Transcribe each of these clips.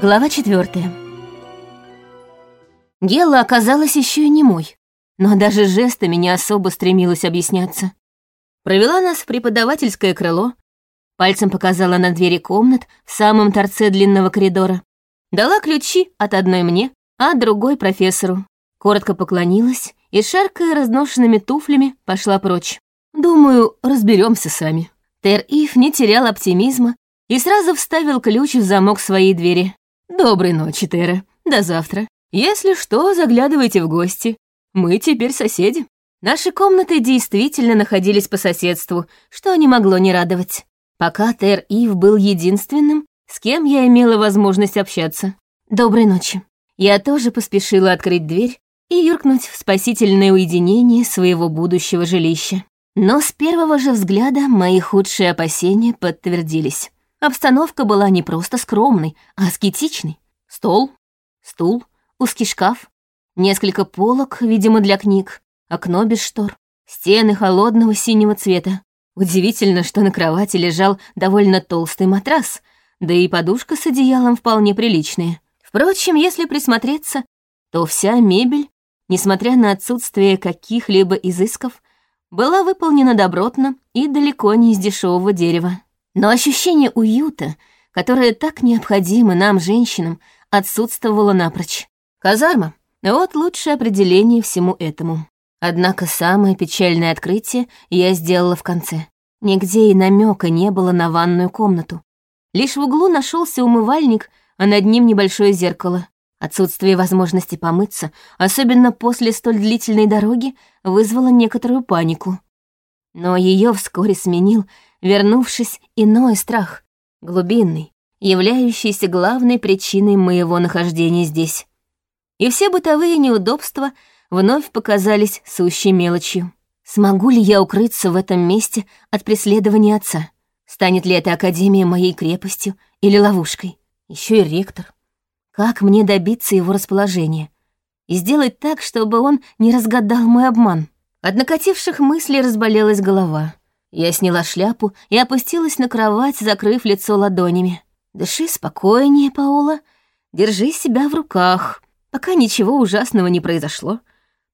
Глава четвертая. Гела оказалась еще и немой, но даже жестами не особо стремилась объясняться. Провела нас в преподавательское крыло, пальцем показала на двери комнат в самом торце длинного коридора, дала ключи от одной мне, а другой профессору. Коротко поклонилась и, шаркая разношенными туфлями, пошла прочь. Думаю, разберемся сами. Тер Ив не терял оптимизма и сразу вставил ключ в замок своей двери. «Доброй ночи, Тера. До завтра. Если что, заглядывайте в гости. Мы теперь соседи». Наши комнаты действительно находились по соседству, что не могло не радовать. Пока Тер Ив был единственным, с кем я имела возможность общаться. «Доброй ночи». Я тоже поспешила открыть дверь и юркнуть в спасительное уединение своего будущего жилища. Но с первого же взгляда мои худшие опасения подтвердились. Обстановка была не просто скромной, а аскетичной. Стол, стул, узкий шкаф, несколько полок, видимо, для книг, окно без штор, стены холодного синего цвета. Удивительно, что на кровати лежал довольно толстый матрас, да и подушка с одеялом вполне приличная. Впрочем, если присмотреться, то вся мебель, несмотря на отсутствие каких-либо изысков, была выполнена добротно и далеко не из дешевого дерева. Но ощущение уюта, которое так необходимо нам, женщинам, отсутствовало напрочь. Казарма — вот лучшее определение всему этому. Однако самое печальное открытие я сделала в конце. Нигде и намека не было на ванную комнату. Лишь в углу нашелся умывальник, а над ним небольшое зеркало. Отсутствие возможности помыться, особенно после столь длительной дороги, вызвало некоторую панику. Но ее вскоре сменил вернувшись, иной страх, глубинный, являющийся главной причиной моего нахождения здесь. И все бытовые неудобства вновь показались сущей мелочью. Смогу ли я укрыться в этом месте от преследования отца? Станет ли эта академия моей крепостью или ловушкой? Еще и ректор. Как мне добиться его расположения? И сделать так, чтобы он не разгадал мой обман? От накативших мыслей разболелась голова. Я сняла шляпу и опустилась на кровать, закрыв лицо ладонями. «Дыши спокойнее, Паула. Держи себя в руках. Пока ничего ужасного не произошло.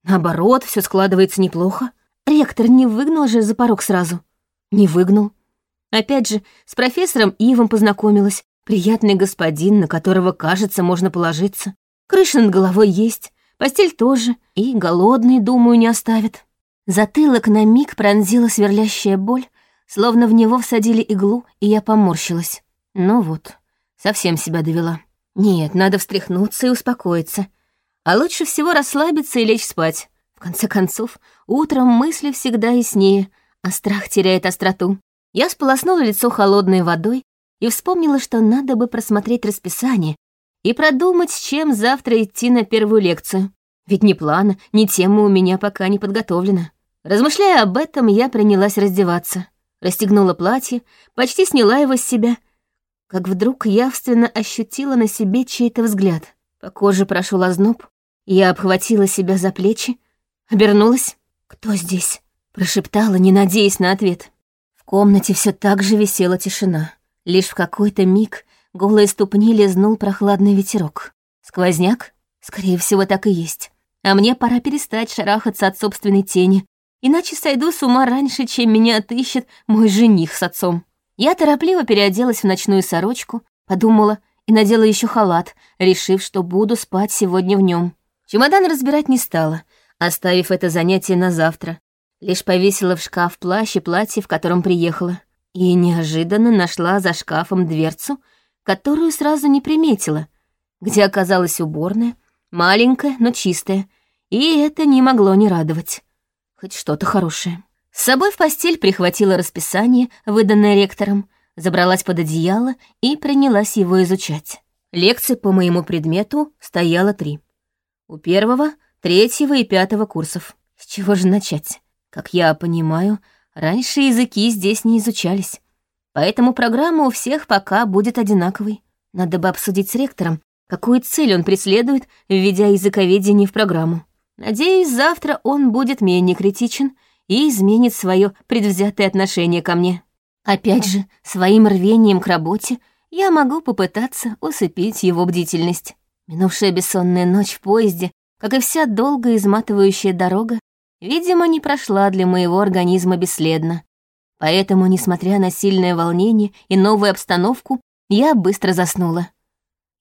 Наоборот, все складывается неплохо. Ректор не выгнал же за порог сразу. Не выгнал. Опять же, с профессором Ивом познакомилась. Приятный господин, на которого, кажется, можно положиться. Крыша над головой есть, постель тоже, и голодный, думаю, не оставит. Затылок на миг пронзила сверлящая боль, словно в него всадили иглу, и я поморщилась. Ну вот, совсем себя довела. Нет, надо встряхнуться и успокоиться. А лучше всего расслабиться и лечь спать. В конце концов, утром мысли всегда яснее, а страх теряет остроту. Я сполоснула лицо холодной водой и вспомнила, что надо бы просмотреть расписание и продумать, с чем завтра идти на первую лекцию. Ведь ни плана, ни темы у меня пока не подготовлено. Размышляя об этом, я принялась раздеваться. Расстегнула платье, почти сняла его с себя, как вдруг явственно ощутила на себе чей-то взгляд. По коже прошел озноб, я обхватила себя за плечи, обернулась. «Кто здесь?» — прошептала, не надеясь на ответ. В комнате все так же висела тишина. Лишь в какой-то миг голые ступни лизнул прохладный ветерок. Сквозняк? Скорее всего, так и есть. А мне пора перестать шарахаться от собственной тени, иначе сойду с ума раньше, чем меня отыщет мой жених с отцом. Я торопливо переоделась в ночную сорочку, подумала и надела еще халат, решив, что буду спать сегодня в нем. Чемодан разбирать не стала, оставив это занятие на завтра. Лишь повесила в шкаф плащ и платье, в котором приехала. И неожиданно нашла за шкафом дверцу, которую сразу не приметила, где оказалась уборная, маленькая, но чистая, и это не могло не радовать. Хоть что-то хорошее. С собой в постель прихватила расписание, выданное ректором, забралась под одеяло и принялась его изучать. Лекций по моему предмету стояло три. У первого, третьего и пятого курсов. С чего же начать? Как я понимаю, раньше языки здесь не изучались. Поэтому программа у всех пока будет одинаковой. Надо бы обсудить с ректором, какую цель он преследует, введя языковедение в программу. Надеюсь, завтра он будет менее критичен и изменит свое предвзятое отношение ко мне. Опять же, своим рвением к работе я могу попытаться усыпить его бдительность. Минувшая бессонная ночь в поезде, как и вся долгая изматывающая дорога, видимо, не прошла для моего организма бесследно. Поэтому, несмотря на сильное волнение и новую обстановку, я быстро заснула.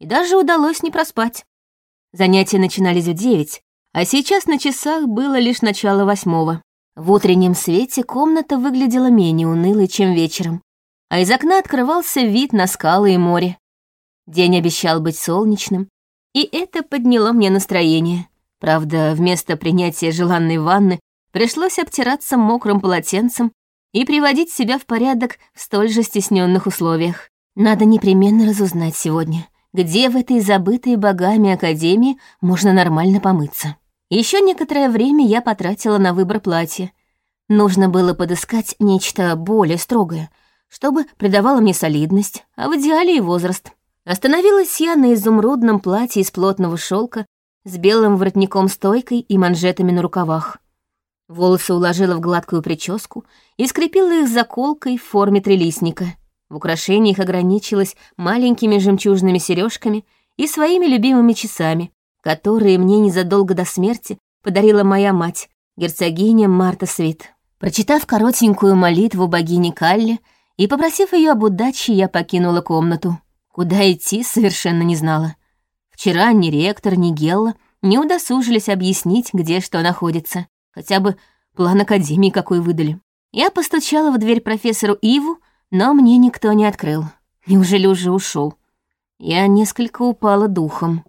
И даже удалось не проспать. Занятия начинались в девять, а сейчас на часах было лишь начало восьмого. В утреннем свете комната выглядела менее унылой, чем вечером, а из окна открывался вид на скалы и море. День обещал быть солнечным, и это подняло мне настроение. Правда, вместо принятия желанной ванны пришлось обтираться мокрым полотенцем и приводить себя в порядок в столь же стесненных условиях. Надо непременно разузнать сегодня, где в этой забытой богами академии можно нормально помыться. Еще некоторое время я потратила на выбор платья. Нужно было подыскать нечто более строгое, чтобы придавало мне солидность, а в идеале и возраст. Остановилась я на изумрудном платье из плотного шелка с белым воротником-стойкой и манжетами на рукавах. Волосы уложила в гладкую прическу и скрепила их заколкой в форме трелисника. В украшениях ограничилась маленькими жемчужными сережками и своими любимыми часами, которые мне незадолго до смерти подарила моя мать, герцогиня Марта Свит. Прочитав коротенькую молитву богини Калли и попросив ее об удаче, я покинула комнату. Куда идти, совершенно не знала. Вчера ни ректор, ни Гелла не удосужились объяснить, где что находится. Хотя бы план академии какой выдали. Я постучала в дверь профессору Иву, но мне никто не открыл. Неужели уже ушел? Я несколько упала духом.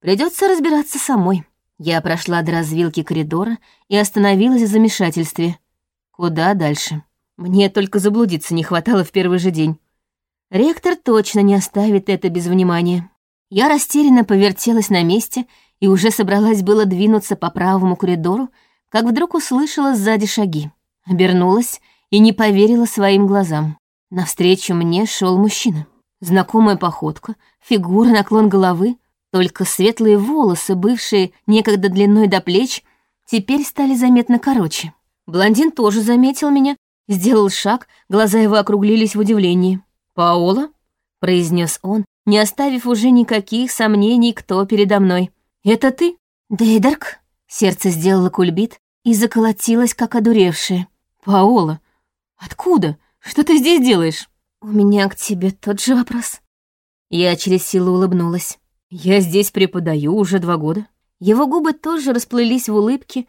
Придется разбираться самой. Я прошла до развилки коридора и остановилась в замешательстве. Куда дальше? Мне только заблудиться не хватало в первый же день. Ректор точно не оставит это без внимания. Я растерянно повертелась на месте и уже собралась было двинуться по правому коридору, как вдруг услышала сзади шаги. Обернулась и не поверила своим глазам. Навстречу мне шел мужчина. Знакомая походка, фигура, наклон головы, только светлые волосы, бывшие некогда длиной до плеч, теперь стали заметно короче. Блондин тоже заметил меня, сделал шаг, глаза его округлились в удивлении. «Паола?» — произнес он, не оставив уже никаких сомнений, кто передо мной. «Это ты?» «Дейдерк?» Сердце сделало кульбит и заколотилось, как одуревшее. «Паола, откуда? Что ты здесь делаешь?» «У меня к тебе тот же вопрос». Я через силу улыбнулась. Я здесь преподаю уже два года. Его губы тоже расплылись в улыбке,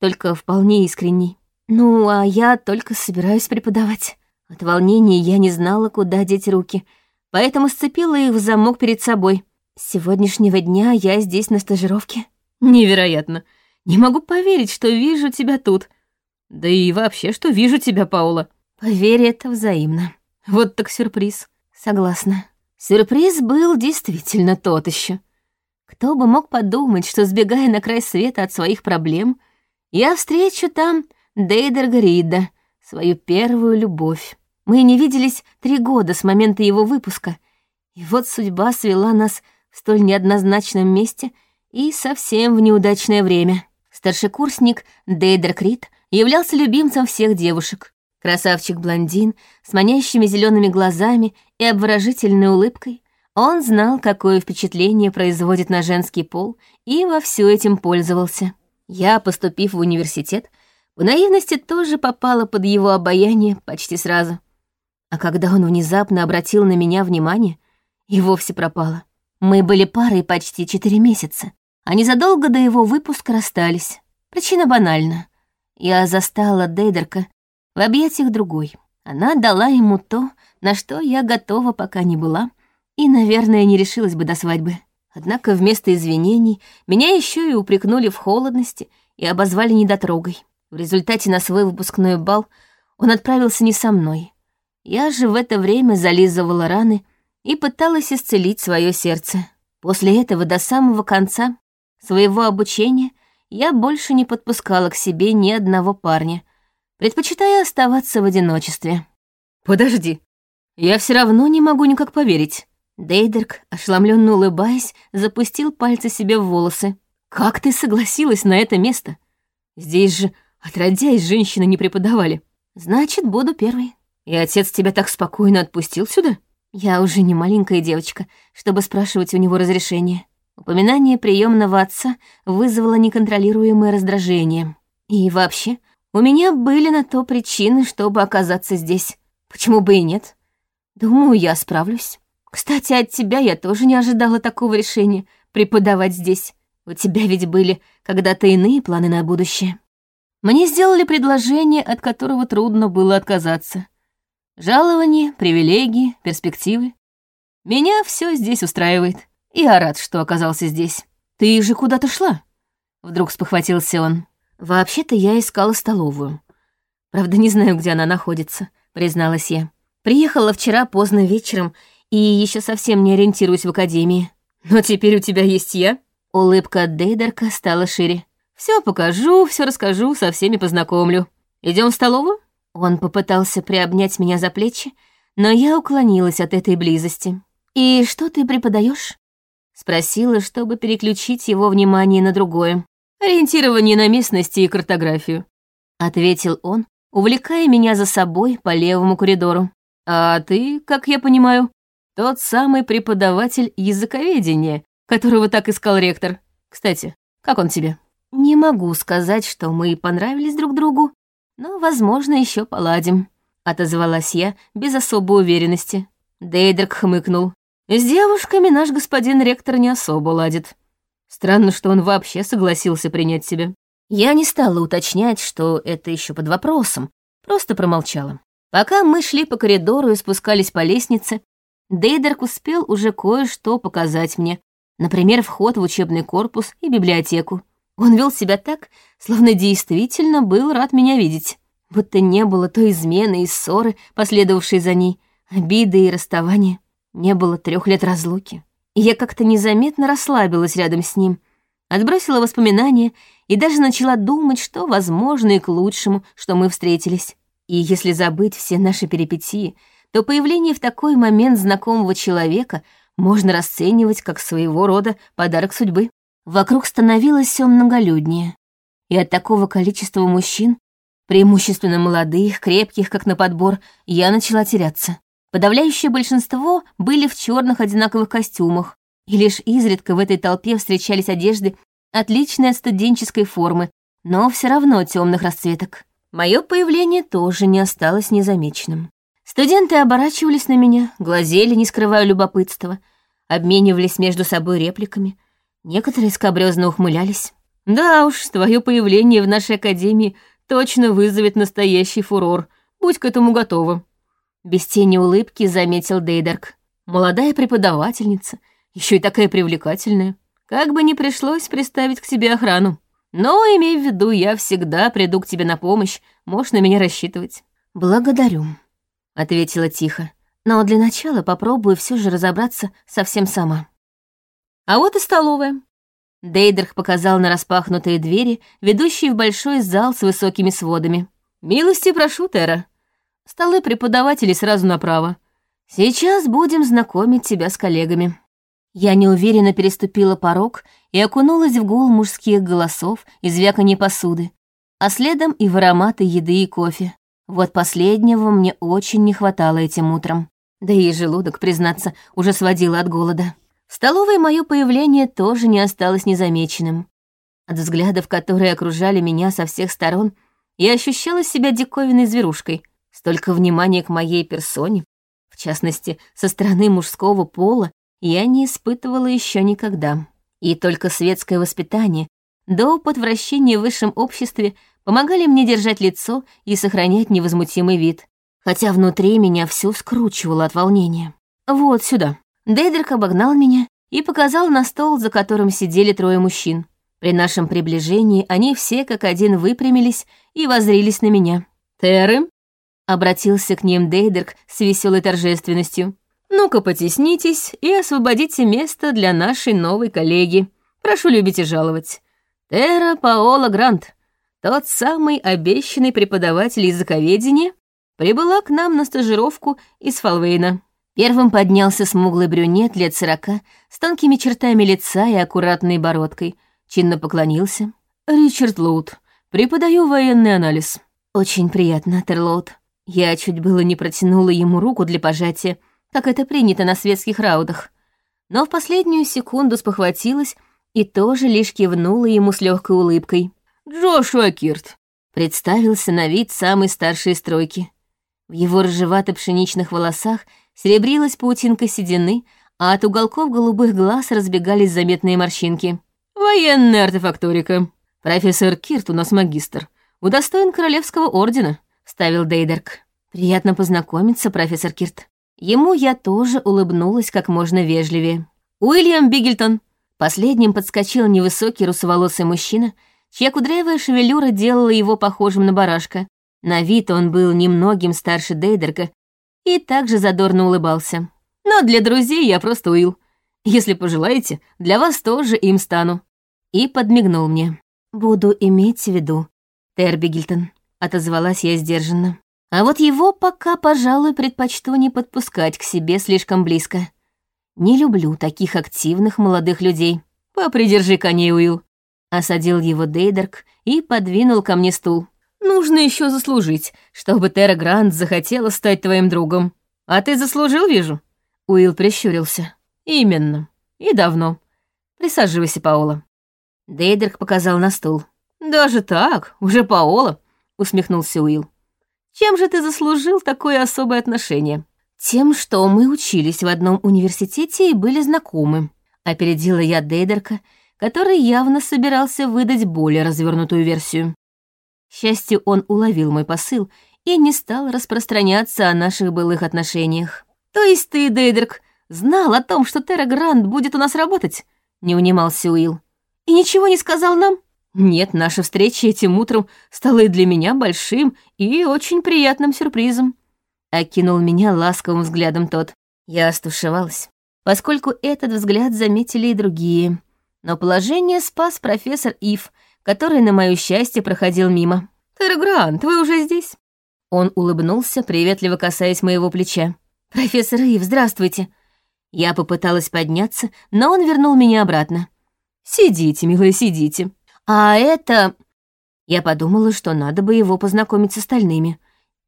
только вполне искренней. Ну, а я только собираюсь преподавать. От волнения я не знала, куда деть руки, поэтому сцепила их в замок перед собой. С сегодняшнего дня я здесь на стажировке. Невероятно. Не могу поверить, что вижу тебя тут. Да и вообще, что вижу тебя, Паула. Поверь, это взаимно. Вот так сюрприз. Согласна. Сюрприз был действительно тот еще. Кто бы мог подумать, что, сбегая на край света от своих проблем, я встречу там Дейдер Грида, свою первую любовь. Мы не виделись три года с момента его выпуска, и вот судьба свела нас в столь неоднозначном месте и совсем в неудачное время. Старшекурсник Дейдер Крид являлся любимцем всех девушек. Красавчик-блондин с манящими зелеными глазами и обворожительной улыбкой, он знал, какое впечатление производит на женский пол, и вовсю этим пользовался. Я, поступив в университет, в наивности тоже попала под его обаяние почти сразу. А когда он внезапно обратил на меня внимание, и вовсе пропала. Мы были парой почти четыре месяца, а незадолго до его выпуска расстались. Причина банальна. Я застала Дейдерка в объятиях другой. Она дала ему то, на что я готова пока не была, и, наверное, не решилась бы до свадьбы. Однако вместо извинений меня еще и упрекнули в холодности и обозвали недотрогой. В результате на свой выпускной бал он отправился не со мной. Я же в это время зализывала раны и пыталась исцелить свое сердце. После этого до самого конца своего обучения я больше не подпускала к себе ни одного парня — предпочитая оставаться в одиночестве. «Подожди, я все равно не могу никак поверить». Дейдерк, ошеломленно улыбаясь, запустил пальцы себе в волосы. «Как ты согласилась на это место? Здесь же, отродясь, женщины не преподавали. Значит, буду первой. И отец тебя так спокойно отпустил сюда?» Я уже не маленькая девочка, чтобы спрашивать у него разрешение. Упоминание приемного отца вызвало неконтролируемое раздражение. И вообще, у меня были на то причины, чтобы оказаться здесь. Почему бы и нет? Думаю, я справлюсь. Кстати, от тебя я тоже не ожидала такого решения преподавать здесь. У тебя ведь были когда-то иные планы на будущее. Мне сделали предложение, от которого трудно было отказаться. Жалование, привилегии, перспективы. Меня все здесь устраивает. Я рад, что оказался здесь. Ты же куда-то шла? Вдруг спохватился он. Вообще-то я искала столовую. Правда, не знаю, где она находится, призналась я. Приехала вчера поздно вечером и еще совсем не ориентируюсь в академии. Но теперь у тебя есть я. Улыбка Дейдерка стала шире. Все покажу, все расскажу, со всеми познакомлю. Идем в столовую? Он попытался приобнять меня за плечи, но я уклонилась от этой близости. «И что ты преподаешь? Спросила, чтобы переключить его внимание на другое. «Ориентирование на местности и картографию», — ответил он, увлекая меня за собой по левому коридору. «А ты, как я понимаю, тот самый преподаватель языковедения, которого так искал ректор. Кстати, как он тебе?» «Не могу сказать, что мы понравились друг другу, но, возможно, еще поладим», — отозвалась я без особой уверенности. Дейдрак хмыкнул. «С девушками наш господин ректор не особо ладит. Странно, что он вообще согласился принять себя». Я не стала уточнять, что это еще под вопросом, просто промолчала. Пока мы шли по коридору и спускались по лестнице, Дейдерк успел уже кое-что показать мне, например, вход в учебный корпус и библиотеку. Он вел себя так, словно действительно был рад меня видеть. Будто не было той измены и ссоры, последовавшей за ней, обиды и расставания. Не было трех лет разлуки. Я как-то незаметно расслабилась рядом с ним, отбросила воспоминания и даже начала думать, что, возможно, и к лучшему, что мы встретились. И если забыть все наши перипетии, то появление в такой момент знакомого человека можно расценивать как своего рода подарок судьбы. Вокруг становилось все многолюднее. И от такого количества мужчин, преимущественно молодых, крепких, как на подбор, я начала теряться. Подавляющее большинство были в черных одинаковых костюмах, и лишь изредка в этой толпе встречались одежды, отличные от студенческой формы, но все равно темных расцветок. Мое появление тоже не осталось незамеченным. Студенты оборачивались на меня, глазели, не скрывая любопытства, обменивались между собой репликами, Некоторые скобрёзно ухмылялись. «Да уж, твое появление в нашей академии точно вызовет настоящий фурор. Будь к этому готова». Без тени улыбки заметил Дейдарк. «Молодая преподавательница, еще и такая привлекательная. Как бы ни пришлось приставить к тебе охрану. Но, имей в виду, я всегда приду к тебе на помощь, можешь на меня рассчитывать». «Благодарю», — ответила тихо. «Но для начала попробую все же разобраться совсем сама». А вот и столовая. Дейдерх показал на распахнутые двери, ведущие в большой зал с высокими сводами. «Милости прошу, Тера. Столы преподавателей сразу направо. Сейчас будем знакомить тебя с коллегами». Я неуверенно переступила порог и окунулась в гул мужских голосов и звяканье посуды, а следом и в ароматы еды и кофе. Вот последнего мне очень не хватало этим утром. Да и желудок, признаться, уже сводило от голода. В столовой мое появление тоже не осталось незамеченным. От взглядов, которые окружали меня со всех сторон, я ощущала себя диковинной зверушкой. Столько внимания к моей персоне, в частности, со стороны мужского пола, я не испытывала еще никогда. И только светское воспитание, до опыт вращения в высшем обществе помогали мне держать лицо и сохранять невозмутимый вид, хотя внутри меня всё скручивало от волнения. Вот сюда. Дейдрик обогнал меня и показал на стол, за которым сидели трое мужчин. При нашем приближении они все как один выпрямились и возрились на меня. «Терры?» — обратился к ним Дейдерк с веселой торжественностью. «Ну-ка, потеснитесь и освободите место для нашей новой коллеги. Прошу любить и жаловать. Терра Паола Грант, тот самый обещанный преподаватель языковедения, прибыла к нам на стажировку из Фалвейна. Первым поднялся смуглый брюнет лет сорока с тонкими чертами лица и аккуратной бородкой. Чинно поклонился. «Ричард Лоуд. Преподаю военный анализ». «Очень приятно, Терлоуд». Я чуть было не протянула ему руку для пожатия, как это принято на светских раудах. Но в последнюю секунду спохватилась и тоже лишь кивнула ему с легкой улыбкой. «Джошуа Кирт», — представился на вид самой старшей стройки. В его рыжевато-пшеничных волосах серебрилась паутинка седины, а от уголков голубых глаз разбегались заметные морщинки. «Военная артефакторика. Профессор Кирт у нас магистр. Удостоен Королевского ордена», — вставил Дейдерк. «Приятно познакомиться, профессор Кирт». Ему я тоже улыбнулась как можно вежливее. «Уильям Бигельтон!» Последним подскочил невысокий русоволосый мужчина, чья кудрявая шевелюра делала его похожим на барашка. На вид он был немногим старше Дейдерка и также задорно улыбался. «Но для друзей я просто Уилл. Если пожелаете, для вас тоже им стану». И подмигнул мне. «Буду иметь в виду, Терби Гильтон», — отозвалась я сдержанно. А вот его пока, пожалуй, предпочту не подпускать к себе слишком близко. Не люблю таких активных молодых людей. Попридержи коней, Уилл. Осадил его Дейдерк и подвинул ко мне стул. Нужно еще заслужить, чтобы Терра Грант захотела стать твоим другом. А ты заслужил, вижу?» Уилл прищурился. «Именно. И давно. Присаживайся, Паола». Дейдерк показал на стул. «Даже так? Уже Паола?» — усмехнулся Уилл. «Чем же ты заслужил такое особое отношение?» «Тем, что мы учились в одном университете и были знакомы», — опередила я Дейдерка, который явно собирался выдать более развернутую версию. К счастью, он уловил мой посыл и не стал распространяться о наших былых отношениях. «То есть ты, Дейдрик, знал о том, что Терра Грант будет у нас работать?» — не унимался Уилл. «И ничего не сказал нам?» «Нет, наша встреча этим утром стала для меня большим и очень приятным сюрпризом», — окинул меня ласковым взглядом тот. Я остушевалась, поскольку этот взгляд заметили и другие. Но положение спас профессор Ив — который, на мое счастье, проходил мимо. «Террагрант, вы уже здесь?» Он улыбнулся, приветливо касаясь моего плеча. «Профессор Ив, здравствуйте!» Я попыталась подняться, но он вернул меня обратно. «Сидите, милая, сидите. А это...» Я подумала, что надо бы его познакомить с остальными,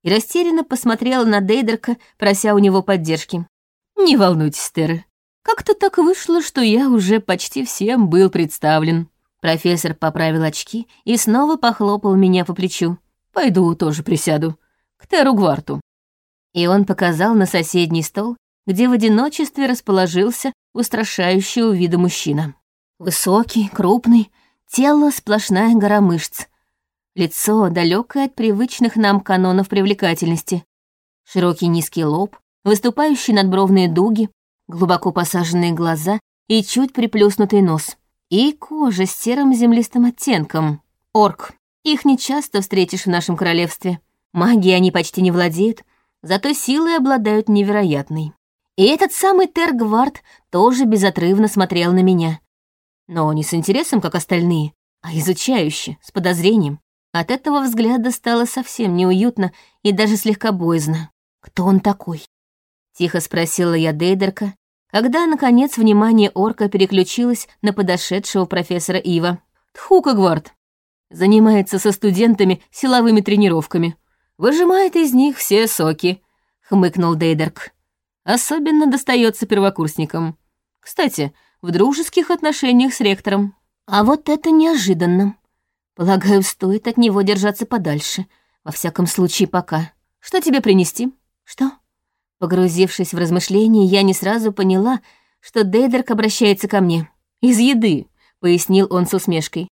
и растерянно посмотрела на Дейдерка, прося у него поддержки. «Не волнуйтесь, Терры. Как-то так вышло, что я уже почти всем был представлен». Профессор поправил очки и снова похлопал меня по плечу. «Пойду тоже присяду. К Теру Гварту». И он показал на соседний стол, где в одиночестве расположился устрашающего вида мужчина. Высокий, крупный, тело сплошная гора мышц. Лицо далекое от привычных нам канонов привлекательности. Широкий низкий лоб, выступающие надбровные дуги, глубоко посаженные глаза и чуть приплюснутый нос. И кожа с серым землистым оттенком. Орк. Их не часто встретишь в нашем королевстве. Магии они почти не владеют, зато силой обладают невероятной. И этот самый Тергвард тоже безотрывно смотрел на меня. Но не с интересом, как остальные, а изучающе, с подозрением. От этого взгляда стало совсем неуютно и даже слегка боязно. «Кто он такой?» Тихо спросила я Дейдерка, когда, наконец, внимание орка переключилось на подошедшего профессора Ива. Тхукагвард занимается со студентами силовыми тренировками. Выжимает из них все соки, хмыкнул Дейдерк. Особенно достается первокурсникам. Кстати, в дружеских отношениях с ректором. А вот это неожиданно. Полагаю, стоит от него держаться подальше. Во всяком случае, пока. Что тебе принести? Что? Погрузившись в размышления, я не сразу поняла, что Дейдерк обращается ко мне. «Из еды», — пояснил он с усмешкой.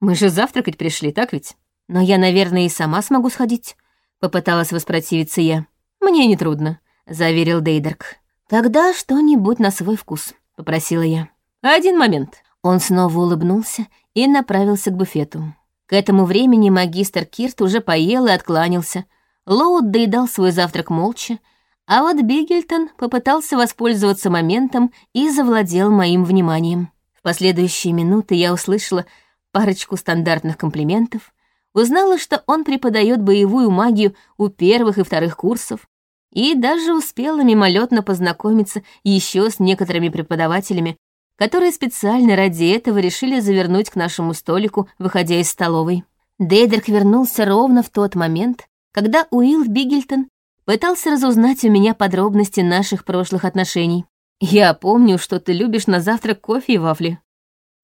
«Мы же завтракать пришли, так ведь? Но я, наверное, и сама смогу сходить», — попыталась воспротивиться я. «Мне нетрудно», — заверил Дейдерк. «Тогда что-нибудь на свой вкус», — попросила я. «Один момент». Он снова улыбнулся и направился к буфету. К этому времени магистр Кирт уже поел и откланялся. Лоуд доедал свой завтрак молча, а вот Бигельтон попытался воспользоваться моментом и завладел моим вниманием. В последующие минуты я услышала парочку стандартных комплиментов, узнала, что он преподает боевую магию у первых и вторых курсов, и даже успела мимолетно познакомиться еще с некоторыми преподавателями, которые специально ради этого решили завернуть к нашему столику, выходя из столовой. Дейдерк вернулся ровно в тот момент, когда Уилл Бигельтон Пытался разузнать у меня подробности наших прошлых отношений. Я помню, что ты любишь на завтрак кофе и вафли.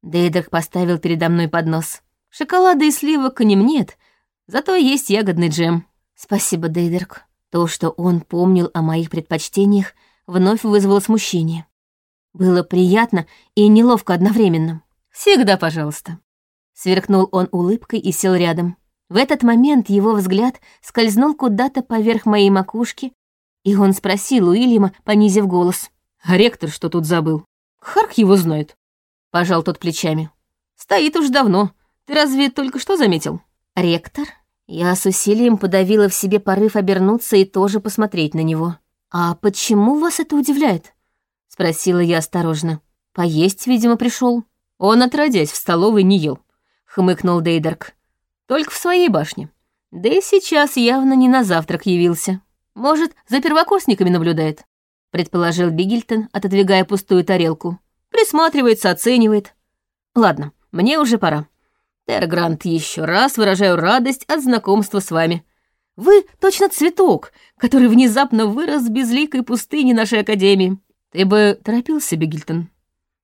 Дейдерк поставил передо мной поднос. Шоколада и сливок к ним нет, зато есть ягодный джем. Спасибо, Дейдерк. То, что он помнил о моих предпочтениях, вновь вызвало смущение. Было приятно и неловко одновременно. «Всегда пожалуйста». Сверкнул он улыбкой и сел рядом. В этот момент его взгляд скользнул куда-то поверх моей макушки, и он спросил Уильяма, понизив голос. «А ректор что тут забыл?» «Харк его знает», — пожал тот плечами. «Стоит уж давно. Ты разве только что заметил?» «Ректор?» Я с усилием подавила в себе порыв обернуться и тоже посмотреть на него. «А почему вас это удивляет?» — спросила я осторожно. «Поесть, видимо, пришел. Он, отродясь, в столовой не ел», — хмыкнул Дейдерк. «Только в своей башне. Да и сейчас явно не на завтрак явился. Может, за первокурсниками наблюдает?» — предположил Бигельтон, отодвигая пустую тарелку. «Присматривается, оценивает. Ладно, мне уже пора. Тергрант, еще раз выражаю радость от знакомства с вами. Вы точно цветок, который внезапно вырос в безликой пустыне нашей академии. Ты бы торопился, Бегильтон,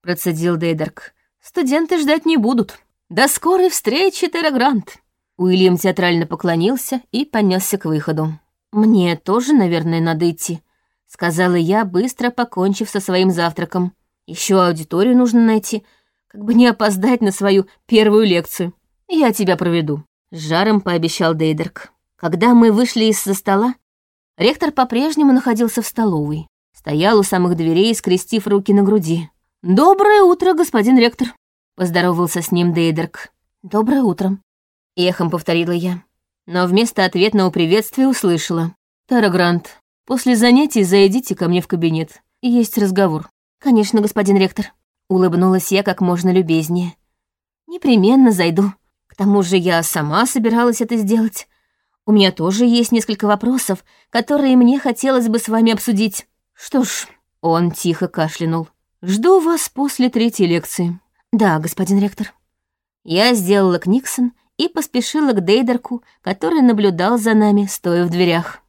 процедил Дейдерк. Студенты ждать не будут. До скорой встречи, Террагрант. Уильям театрально поклонился и понесся к выходу. Мне тоже, наверное, надо идти, сказала я, быстро покончив со своим завтраком. Еще аудиторию нужно найти, как бы не опоздать на свою первую лекцию. Я тебя проведу», — жаром пообещал Дейдерк. Когда мы вышли из-за стола, ректор по-прежнему находился в столовой. Стоял у самых дверей, скрестив руки на груди. «Доброе утро, господин ректор», — поздоровался с ним Дейдерк. «Доброе утро», — эхом повторила я. Но вместо ответного приветствия услышала. «Тара после занятий зайдите ко мне в кабинет. Есть разговор». «Конечно, господин ректор», — улыбнулась я как можно любезнее. «Непременно зайду», тому же я сама собиралась это сделать. У меня тоже есть несколько вопросов, которые мне хотелось бы с вами обсудить. Что ж, он тихо кашлянул. Жду вас после третьей лекции. Да, господин ректор. Я сделала книксон и поспешила к Дейдерку, который наблюдал за нами, стоя в дверях.